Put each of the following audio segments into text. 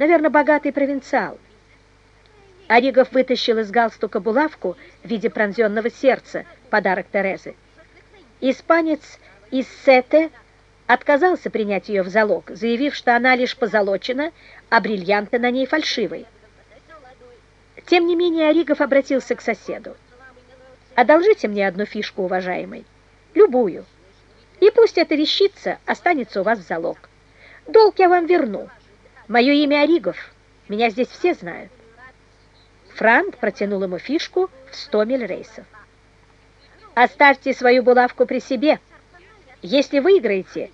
Наверное, богатый провинциал. Оригов вытащил из галстука булавку в виде пронзенного сердца, подарок Терезы. Испанец из Сете отказался принять ее в залог, заявив, что она лишь позолочена, а бриллианты на ней фальшивые. Тем не менее, Оригов обратился к соседу. «Одолжите мне одну фишку, уважаемый, любую, и пусть эта вещица останется у вас в залог. Долг я вам верну. Мое имя Оригов, меня здесь все знают». Франк протянул ему фишку в 100 миль рейсов. «Оставьте свою булавку при себе. Если выиграете,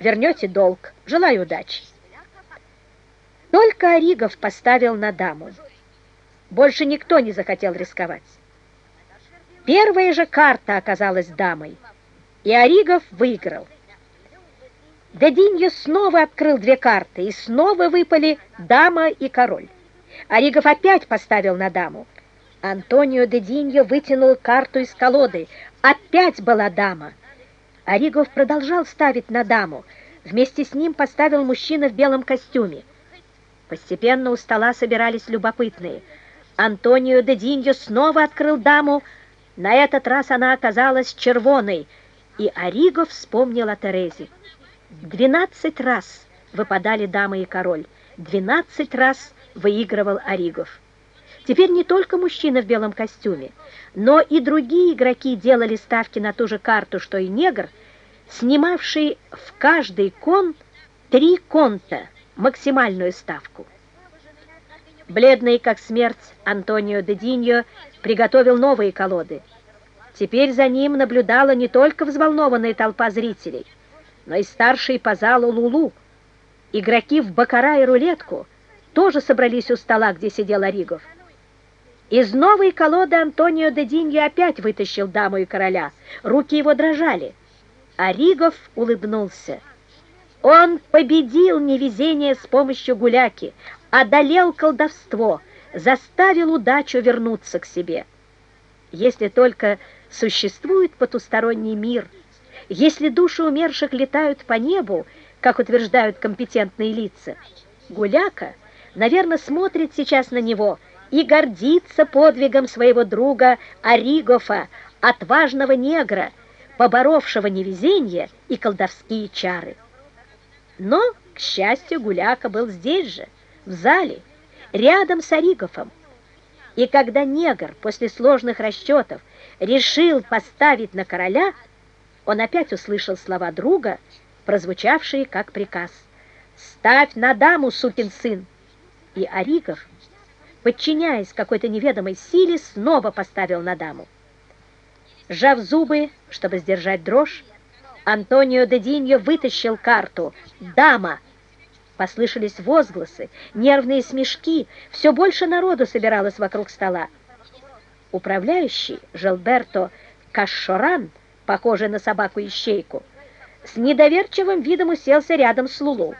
вернете долг. Желаю удачи». Только Оригов поставил на даму. Больше никто не захотел рисковать. Первая же карта оказалась дамой, и Оригов выиграл. Дединьо снова открыл две карты, и снова выпали дама и король. Оригов опять поставил на даму. Антонио Дединьо вытянул карту из колоды. Опять была дама. Оригов продолжал ставить на даму. Вместе с ним поставил мужчина в белом костюме. Постепенно у стола собирались любопытные – Антонио де Диньо снова открыл даму. На этот раз она оказалась червоной, и Ориго вспомнил о Терезе. Двенадцать раз выпадали дамы и король, двенадцать раз выигрывал Оригов. Теперь не только мужчина в белом костюме, но и другие игроки делали ставки на ту же карту, что и негр, снимавший в каждый кон три конта, максимальную ставку. Бледный, как смерть, Антонио де Диньо приготовил новые колоды. Теперь за ним наблюдала не только взволнованная толпа зрителей, но и старший по залу Лулу. Игроки в бакара и рулетку тоже собрались у стола, где сидел Оригов. Из новой колоды Антонио де Диньо опять вытащил даму и короля. Руки его дрожали. Оригов улыбнулся. Он победил невезение с помощью гуляки одолел колдовство, заставил удачу вернуться к себе. Если только существует потусторонний мир, если души умерших летают по небу, как утверждают компетентные лица, Гуляка, наверное, смотрит сейчас на него и гордится подвигом своего друга Оригофа, отважного негра, поборовшего невезение и колдовские чары. Но, к счастью, Гуляка был здесь же, в зале, рядом с Оригофом. И когда негр после сложных расчетов решил поставить на короля, он опять услышал слова друга, прозвучавшие как приказ. «Ставь на даму, сукин сын!» И Оригов, подчиняясь какой-то неведомой силе, снова поставил на даму. Сжав зубы, чтобы сдержать дрожь, Антонио де Диньо вытащил карту «Дама!» Послышались возгласы, нервные смешки, все больше народу собиралось вокруг стола. Управляющий Желберто Кашоран, похожий на собаку-ищейку, с недоверчивым видом уселся рядом с Лулу.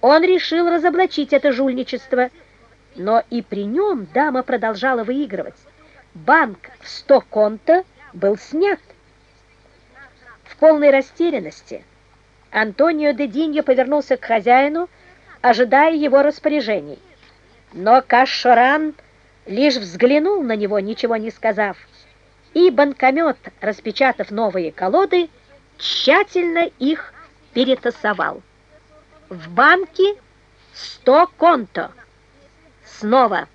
Он решил разоблачить это жульничество, но и при нем дама продолжала выигрывать. Банк в сто конта был снят. В полной растерянности Антонио де Диньо повернулся к хозяину, ожидая его распоряжений. Но Кашоран лишь взглянул на него, ничего не сказав, и банкомет, распечатав новые колоды, тщательно их перетасовал. В банке 100 конто. Снова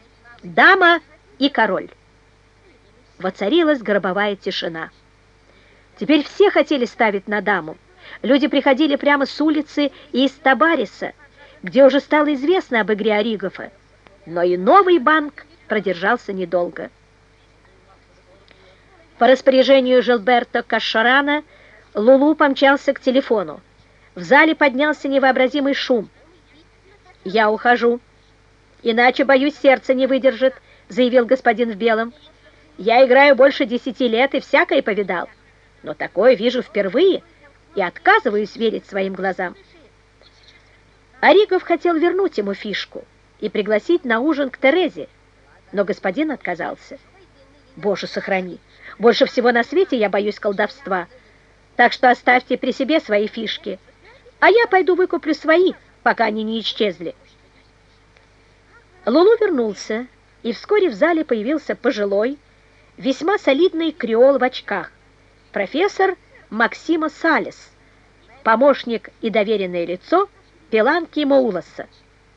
дама и король. Воцарилась гробовая тишина. Теперь все хотели ставить на даму. Люди приходили прямо с улицы и из Табариса, где уже стало известно об игре Оригофа, но и новый банк продержался недолго. По распоряжению Жилберто Кашарана Лулу помчался к телефону. В зале поднялся невообразимый шум. «Я ухожу, иначе, боюсь, сердце не выдержит», заявил господин в белом. «Я играю больше десяти лет и всякое повидал, но такое вижу впервые и отказываюсь верить своим глазам». Оригов хотел вернуть ему фишку и пригласить на ужин к Терезе, но господин отказался. Боже, сохрани! Больше всего на свете я боюсь колдовства, так что оставьте при себе свои фишки, а я пойду выкуплю свои, пока они не исчезли». Лулу вернулся, и вскоре в зале появился пожилой, весьма солидный креол в очках, профессор Максима Салес, помощник и доверенное лицо Пеланки Моулоса.